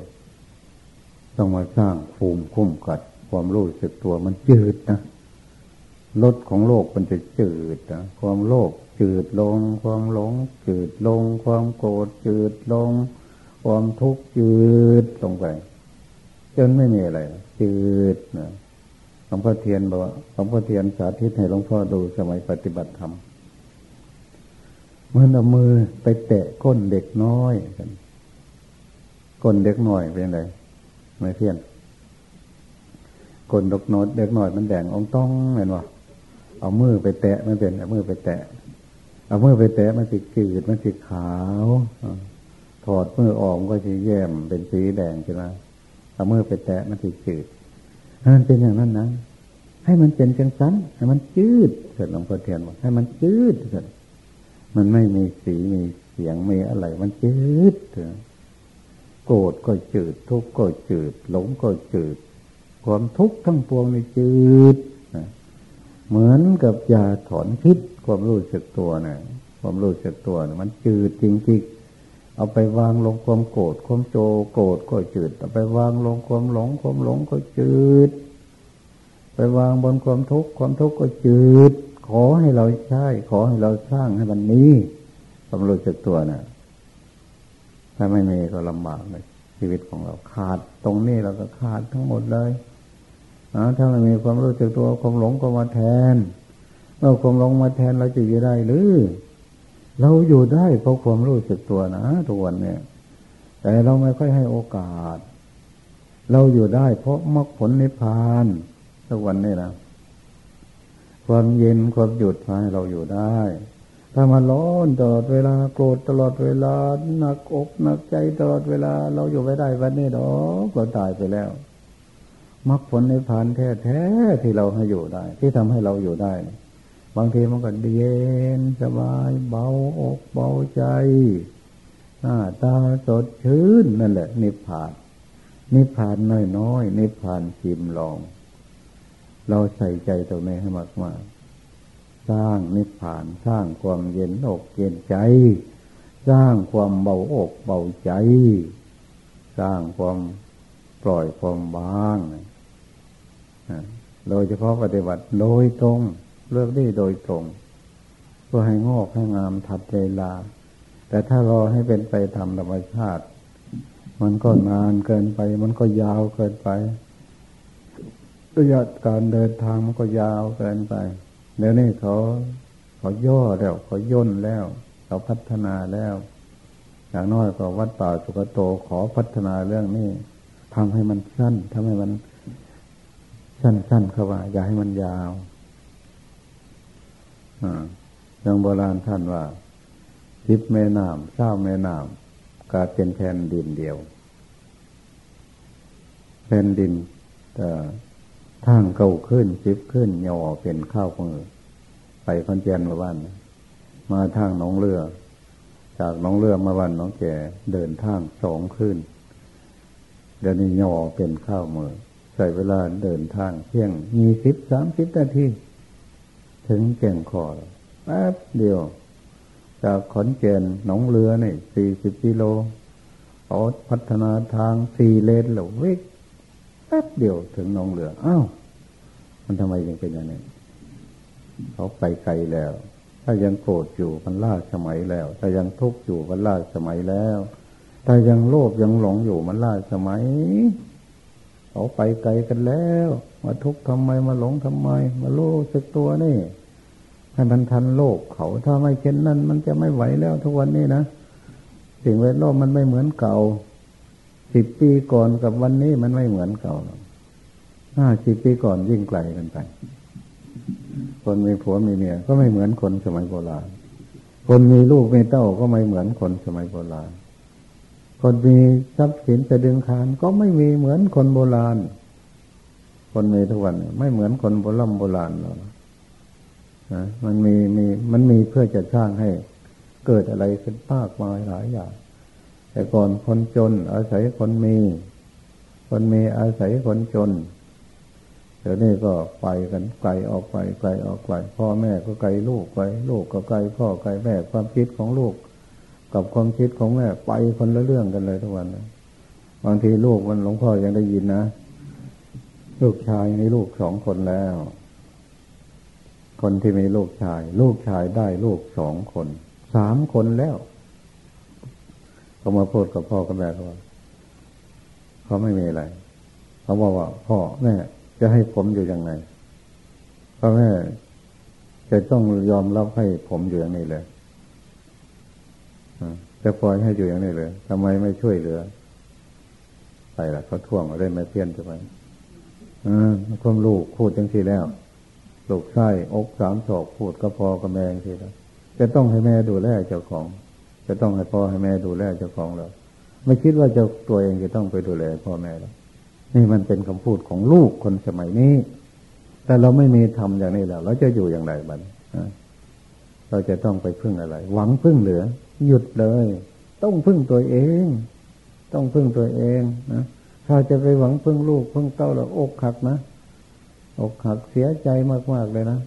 ต้องมาสร้างภูมิคุ้มกัด ความรู้สึกตัวมันจืดนะรถของโลกมันจะจืดนะความโลภจืดลง ความหลง จืดลง ความโกรธจืดลง ความทุกข์จืดลงไป จนไม่มีอะไร จืดนะหลวงพ่อเทียนบอกว่าหลวงพ่อเทียนสาธิตให้หลวงพ่อดูสมัยปฏิบัติธรรมมื่อเอามือไปแตะก้นเด็กน้อยกันก้นเด็กน้อยเป็นไรไม่เพี้ยน ก้นดกน้อยเด็กหน้อยมันแดงองต้องเห็นว่าเอามือไปแตะไม่เป็นเอามือไปแตะ เอามือไปแตะมันสิจืดมันสิขาวถอดมือออกก็จะแย้มเป็นสีแดงใช่ไหมเอามือไปแตะมันสิจืดมันเป็นอย่างนั้นนะให้มันเป็นจังสันให้มันจืดเสร็จหลวงพ่อเทียนบอกให้มันจืดเสร็จมันไม่มีสีมีเสียงมีอะไร มันจืดโกรธก็จืด ทุกข์ก็จืด หลงก็จืด ความทุกข์ทั้งปวงนี่จืดเหมือนกับยาถอนพิษความรู้สึกตัวนะ่ะความรู้สึกตัวนะมันจืดจริงๆ เอาไปวางลงความโกรธความโจโกรธก็จืด เอาไปวางลงความหลงความหลงก็จืด ไปวางบนความทุกข์ความทุกข์ก็จืด ขอให้เราใช้ขอให้เราสร้างให้มันมีความรู้จักตัวนะ่ะถ้าไม่มีก็ลำบากเลยชีวิตของเราขาด ตรงนี้เราก็ขาดทั้งหมดเลย ถ้าไม่มีความรู้จักตัวความหลงก็มาแทนเมื่อความหลงมาแทนเราจะอยู่ได้หรือ เราอยู่ได้เพราะความรู้สึกตัวนะทุกวันเนี่ย แต่เราไม่ค่อยให้โอกาส เราอยู่ได้เพราะมรรคผลนิพพานทุกวันนี้นะความเย็นความหยุดให้เราอยู่ได้ ถ้ามาร้อนตลอดเวลาโกรธตลอดเวลาหนักอกหนักใจตลอดเวลา เราอยู่ไม่ได้วันนี้ดอกเราตายไปแล้ว มรรคผลในผ่านแท้ๆที่เราให้อยู่ได้ ที่ทำให้เราอยู่ได้ บางทีมันก็เย็นสบายเบาอกเบาใจหน้าตาสดชื่นนั่นแหละ นิพพาน นิพพานน้อยๆนิพพานชิมลอง เราใส่ใจตรงนี้ให้มากๆสร้างนิพพานสร้างความเย็นอกเย็นใจ สร้างความเบาอกเบาใจ สร้างความปล่อยความบาง โดยเฉพาะปฏิบัติโดยตรง เลือกได้โดยตรง เพื่อให้งอกให้งามทัดเวลา แต่ถ้ารอให้เป็นไปตามธรรมชาติ มันก็นานเกินไป มันก็ยาวเกินไประยะการเดินทางมันก็ยาวเกินไปเดี๋ยวนี้เขาเขาย่อแล้วเขาย่นแล้ว เขาพัฒนาแล้ว อย่างน้อยก็วัดป่าสุกโตขอพัฒนาเรื่องนี้ทำให้มันสั้นทำให้มัน สั้นๆเข้าว่า อย่าให้มันยาวอย่างโบราณท่านว่าทิพแม่น้ำเศร้าแม่น้ำกาเป็นแผ่นดินเดียวแผ่นดินแต่ทางเก่าขึ้นจิบขึ้นย่อเป็นข้าวมือไปคอนเจนมาบ้านมาทางหนองเรือ จากหนองเรือมาบ้านน้องแก่เดินทางสองขึ้นเดี๋ยวนี้ย่อเป็นข้าวมือ ส่เวลาเดินทางเพียงมีสิบสามสิบนาทีถึงแก่งคอแป๊บเดียว จากขอนแก่นหนองเรือนี่สี่สิบกิโลเขาพัฒนาทางสี่เลนแล้ววิ่งแป๊บเดียวถึงหนองเรือ อ้าว มันทำไมยังเป็นอย่างนี้เขาไปไกลแล้ว ถ้ายังโกรธอยู่มันล่าสมัยแล้ว ถ้ายังทุกข์อยู่มันล่าสมัยแล้ว ถ้ายังโลภยังหลงอยู่มันล่าสมัย เขาไปไกลกันแล้ว มาทุกข์ทำไมมาหลงทำไม มารู้สึกตัวนี่ ให้มันทันโลกเขาถ้าไม่เช่นนั้น มันจะไม่ไหวแล้วทุกวันนี้นะสิ่งแวดล้อมมันไม่เหมือนเก่าสิบปีก่อนกับวันนี้มันไม่เหมือนเก่าห้าสิบปีก่อนยิ่งไกลกันไป คนมีผัวมีเมียก็ไม่เหมือนคนสมัยโบราณ คนมีลูกมีเต้าก็ไม่เหมือนคนสมัยโบราณ คนมีทรัพย์สินจะดึงคานก็ไม่มีเหมือนคนโบราณ คนมีทุกวันไม่เหมือนคนโบราณโบราณหรอกนะมันมีมีมันมีเพื่อจะสร้างให้ เกิดอะไรขึ้นมากมายหลายอย่าง แต่ก่อนคนจน อาศัยคนมี คนมีอาศัยคนจนเดี๋ยวนี้ก็ไปกันไกลออกไปไกลออกไปพ่อแม่ก็ไกลลูกไปลูกก็ไกลพ่อไกลแม่ความคิดของลูก กับความคิดของแม่ไปคนละเรื่องกันเลยทุกวันนะบางทีลูกมันหลวงพ่อยังได้ยินนะ ลูกชายมีลูกสองคนแล้ว คนที่มีลูกชาย ลูกชายได้ลูกสองคนสามคนแล้วเขามาพูดกับพ่อกับแม่เขาว่าเขาไม่มีอะไรเขาบอกว่า พ่อแม่จะให้ผมอยู่ยังไงพ่อแม่จะต้องยอมรับให้ผมอยู่อย่างนี้เลย จะปล่อยให้อยู่อย่างนี้เลยทำไมไม่ช่วยเหลือ ไปละเขาท่วงเล่นไม่เพี้ยนจะไปอ่าความลูกพูดจังทีแล้วลูกไส้อกสามศอกพูดก็พอกับแม่ทีแล้วจะต้องให้แม่ดูแลเจ้าของ จะต้องให้พ่อให้แม่ดูแลเจ้าของแล้วไม่คิดว่าจะตัวเองจะต้องไปดูแลพ่อแม่แล้วนี่มันเป็นคำพูดของลูกคนสมัยนี้ แต่เราไม่มีทำอย่างนี้แล้ว เราจะอยู่อย่างไรบ้างเราจะต้องไปพึ่งอะไร หวังพึ่งเหลือ หยุดเลย ต้องพึ่งตัวเอง ต้องพึ่งตัวเองนะถ้าจะไปหวังพึ่งลูกพึ่งเต้าเราอกหักนะอกหักเสียใจมากๆเลยนะ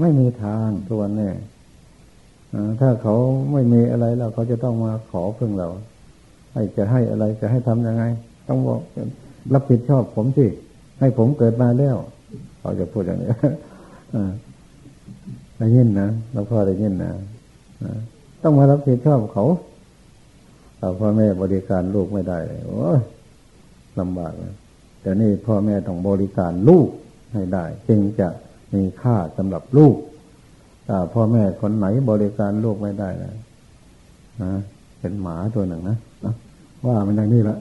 ไม่มีทางตัวนี้ถ้าเขาไม่มีอะไรแล้วเขาจะต้องมาขอพึ่งเราให้จะให้อะไรจะให้ทํำยังไง ต้องบอกรับผิดชอบผมสิให้ผมเกิดมาแล้วเขาจะพูดอย่างนี้ได้ยินนะแล้วพ่อได้ยินนะ ต้องมารับผิดชอบเขาถ้าพ่อแม่บริการลูกไม่ได้โอ้ยลำบากเลยแต่นี่พ่อแม่ต้องบริการลูกให้ได้ จึงจะมีค่าสำหรับลูกถ้าพ่อแม่คนไหนบริการลูกไม่ได้นะนะเป็นหมาตัวหนึ่งนะว่ามันอย่างนี้ละ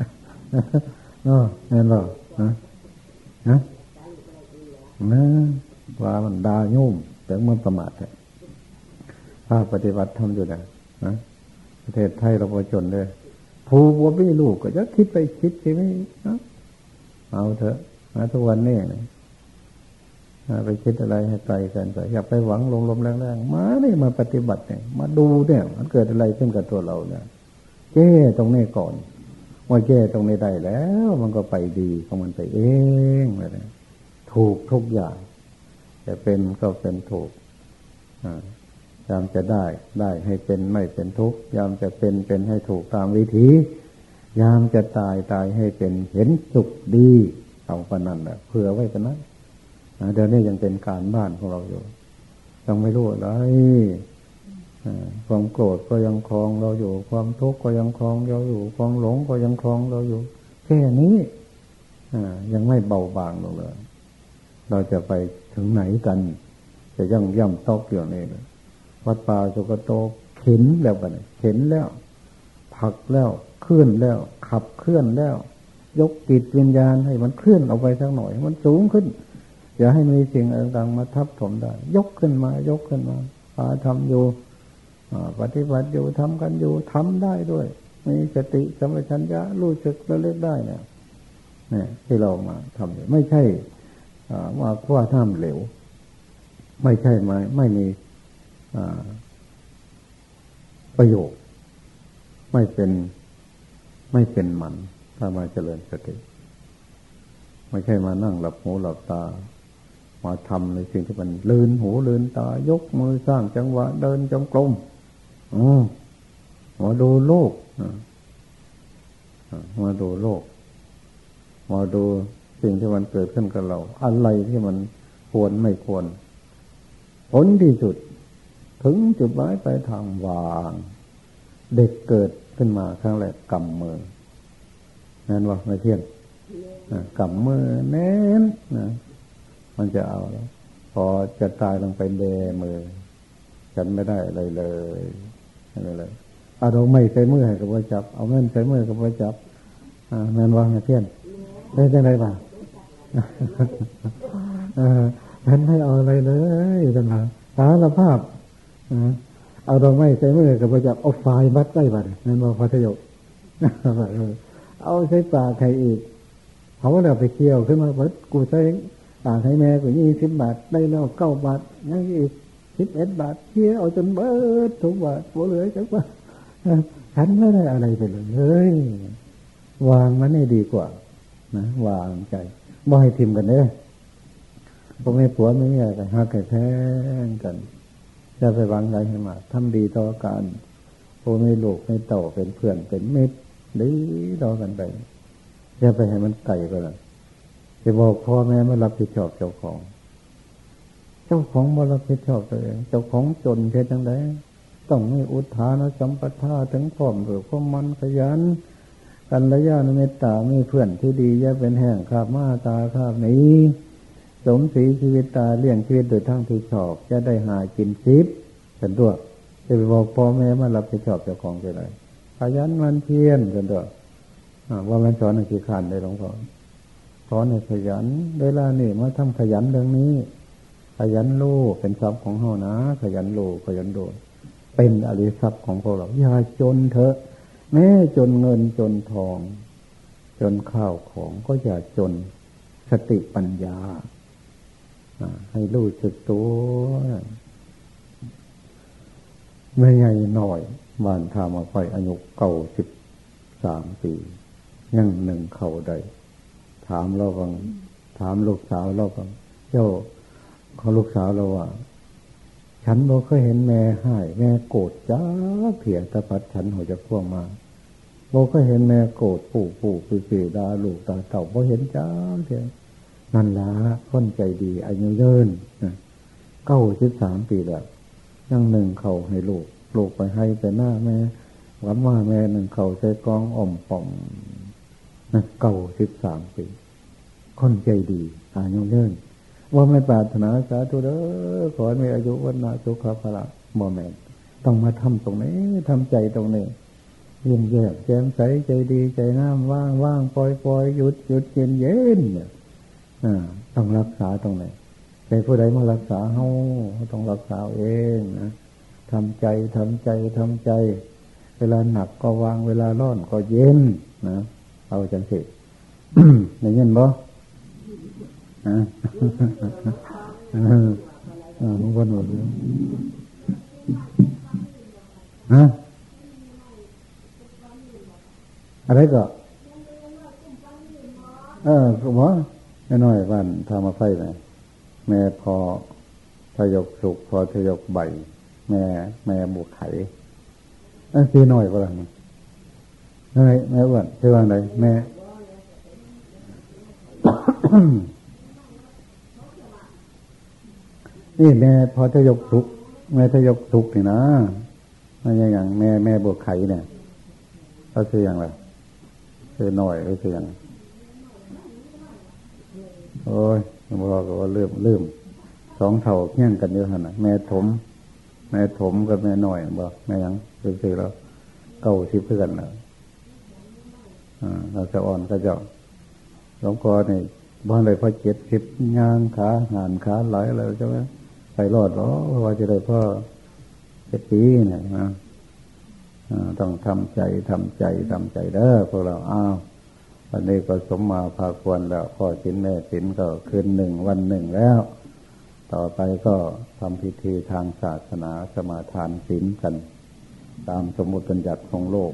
เนาะแน่นหรอนะนะนะว่ามันดายุ่มแต่มันประมาทภาคปฏิบัติทำอยู่นะ นะประเทศไทยเราพอจนเลยผู้บ่มีลูกก็จะคิดไปคิดสิไม่นะเอาเถอะนะทุกวันนี้นะไปคิดอะไรให้ไกลกันไปอย่าไปหวังลมลมแรงๆมาเนี่ยมาปฏิบัติเนี่ย มาดูเนี่ย มันเกิดอะไรขึ้นกับตัวเราเนี่ยแก้ตรงนี้ก่อนว่าแก้ตรงนี้ได้แล้ว มันก็ไปดีของมันไปเองเลยถูกทุกอย่างจะเป็นก็เป็นถูกอ่า ยามจะได้ได้ให้เป็นไม่เป็นทุกยามจะเป็นเป็นให้ถูกตามวิธียามจะตายตายให้เป็นเห็นสุขดีเอาปนันแหละเผื่อไว้กันนะเดี๋ยวนี้ยังเป็นการบ้านของเราอยู่ยังไม่รู้อะไรความโกรธก็ยังคลองเราอยู่ ความทุกข์ก็ยังคลองเราอยู่ ความหลงก็ยังคลองเราอยู่ แค่นี้ยังไม่เบาบางลงเลย เราจะไปถึงไหนกัน จะย่ำย่ำตอกอยู่นี่ย วัดป่าสุกโตเข็นแล้วกันเข็นแล้วผักแล้วเคลื่อนแล้ว ขับเคลื่อนแล้ว ยกจิตวิญญาณให้มันเคลื่อนออกไปสักหน่อย มันสูงขึ้น อย่าให้มีสิ่งต่างๆมาทับถมได้ ยกขึ้นมา ยกขึ้นมาพาทำอยู่ปฏิบัติอยู่ทำกันอยู่ทำได้ด้วย มีสติสัมัชัญญะรู้สึกระลึกได้เนี่ยนี่ที่เรามาทำอยู่ไม่ใช่ว่าคว่าท่ามเหลว ไม่ใช่ไม่ไม่มี ประโยชน์ไม่เป็นไม่เป็นมัน ถ้ามาเจริญสติไม่ใช่มานั่งหลับหูหลับตา มาทำในสิ่งที่มันลืนหูลืนตา ยกมือสร้างจังหวะ เดินจงกรมอ๋อมาดูโลกมาดูโลก มาดูสิ่งที่มันเกิดขึ้นกับเรา อะไรที่มันควรไม่ควร ผลที่สุด ถึงจุดหมายไปทางวาง เด็กเกิดขึ้นมาครั้งแรกกำมือนั่นว่าไม่เที่ยงกำมือแน่นนะมันจะเอาแล้วพอจะตายลงไปเบมือ ฉันไม่ได้อะไรเลยอะไรเลยเอาเราไม่ใส่มือให้กับว่าจับ เอาเงินใส่มือกับว่าจับอ่านั่นว่าไม่เที่ยงได้จังไรบ้างฉันไม่เอาอะไรเลยท่านมาสารภาพ เอาดอกไม้ใส่มือกับประจับเอาไฟมัดไว้บัดนั่นว่าพัทยกเอาใช้ปากใครอีกเขาว่าเราไปเที่ยวขึ้นมาเบิดกูใช้ปากให้แม่กูยี่สิบบาทได้แล้วเก้าบาทยังอีกสิบเอ็ดบาทเที่ยวเอาจนเบิดทุกบาทโบเหลือจังว่าฉันไม่ได้อะไรไปเลยเฮ้ยวางมันให้ดีกว่า นะวางใจบ่ให้ทิมกันเด้อพ่อแม่ผัวไม่มีอะไรหักแท้งกัน จะไปวางใจให้มาทำดีต่อกันโอ้ไม่ลูกไม่เต่าเป็นเพื่อนเป็นมิตรดีต่อกันไปจะไปให้มันไก่ก็เลยจะบอกพ่อแม่ไม่รับผิดชอบเจ้าของ เจ้าของไม่รับผิดชอบตัวเองเจ้าของจนเท่จังไดต้องมีอุทานสัมปทาถึงพร้อมหรือความมันขยันกันระยะนเมตตามีเพื่อนที่ดีอย่าเป็นแห่งขาบมาตาขาบนี้ สมศรีชีวิตตาเลี้ยงชีวิตโดยทั้งที่ชอบ จะได้หากินชิปฉันด้วยจะไปบอกพ่อแม่มารับผิดชอบเจ้าของไปเลยขยันมันเพียรกันด้วยว่ามันสอนในกี่ขันได้หลวงพ่อสอนในขยันเวลานี่มาทำขยันเรื่องนี้ ขยันลูกเป็นทรัพย์ของเฮานะ ขยันลูกขยันโดดเป็นอริทรัพย์ของพวกเราอย่าจนเถอะ แม้จนเงินจนทอง จนข้าวของก็อย่าจนสติปัญญา ให้รู้สึกตัวไม่ใหญ่หน่อยบ้านทามาไปอายุเก่าสิบสามปียังหนึ่งเข่าใดถามเราบังถามลูกสาวเราบังเจ้าเขาลูกสาวเราว่า ฉันบอกเคยเห็นแม่ให้แม่โกรธจ้าเพียตะพัดฉันหัวจะพ่วงมาบอกเคยเห็นแม่โกรธปู่ปู่ปีปีดาลูกตาเต่าบอกเห็นจ้าเพีย นั่นละคนใจดี อายุเยินเก้าสิบสามปีแล้วยังหนึ่งเขาให้ลูก ลูกไปให้แต่หน้าแม่หวันว่าแม่หนึ่งเขาใช้กองอ่อมป่องนะเก้าสิบสามปีคนใจดี อายุเยินว่าไม่ปรารถนาสาธุเด้อขอให้มีอายุวันนาสุขภาระโมเมนต้องมาทำตรงนี้ทำใจตรงนี้ยิ้มแย้มแจ่มใสใจดีใจน้ำว่างว่างปล่อยปล่อยหยุดหยุดเย็นเย็นเนี่ย ต้องรักษาตรงไหนใจผู้ใดมารักษาเฮาต้องรักษาเองนะทำใจทำใจทำใจ เวลาหนักก็วางเวลาร้อนก็เย็นนะเอาจังสิในเงินบ่อ่าหลวงพ่อหมดเลยฮะอะไรก็ เออคุณหมอ น้อยบ้านทำมาไฟไหมแม่พอทยกสุกพอทยกใบ แม่แม่บุกไข่เออตีน้อยก็แล้วนะแม่แม่อ้วนชื่อว่าอะไรแม่นี่แม่พอทยกสุกแม่ทยกสุกนี่นะไม่ใช่อย่างแม่แม่บุกไข่เนี่ยเขาชื่ออย่างไรชื่อน้อยหรือชื่ออย่าง โอ้ยบอก็ว่าเริ่มเริ่มสองเท่าเงี้ยงกันเยอะขนาดแม่ถม แม่ถมกับแม่หน้อยบอกแม่ยังคือๆแล้วเก้าสิบเพื่อนแล้วอ่าเราจะอ่อนก็จะหลวงพ่อนี่บ้านเลยพอเจ็ดสิบงานขาหานขาไหลอะไรใช่ไหมไปรอดหรอว่าจะได้พ่อเจ็ดปีเนี่ยนะต้องทำใจทำใจทำใจเด้อพวกเราอ้าว วันนี้ก็สมมาพาควรแล้วพ่อสินแม่สินก็คืนหนึ่งวันหนึ่งแล้ว ต่อไปก็ทำพิธีทางศาสนาสมาทานศีลกัน ตามสมมติบัญญัติของโลก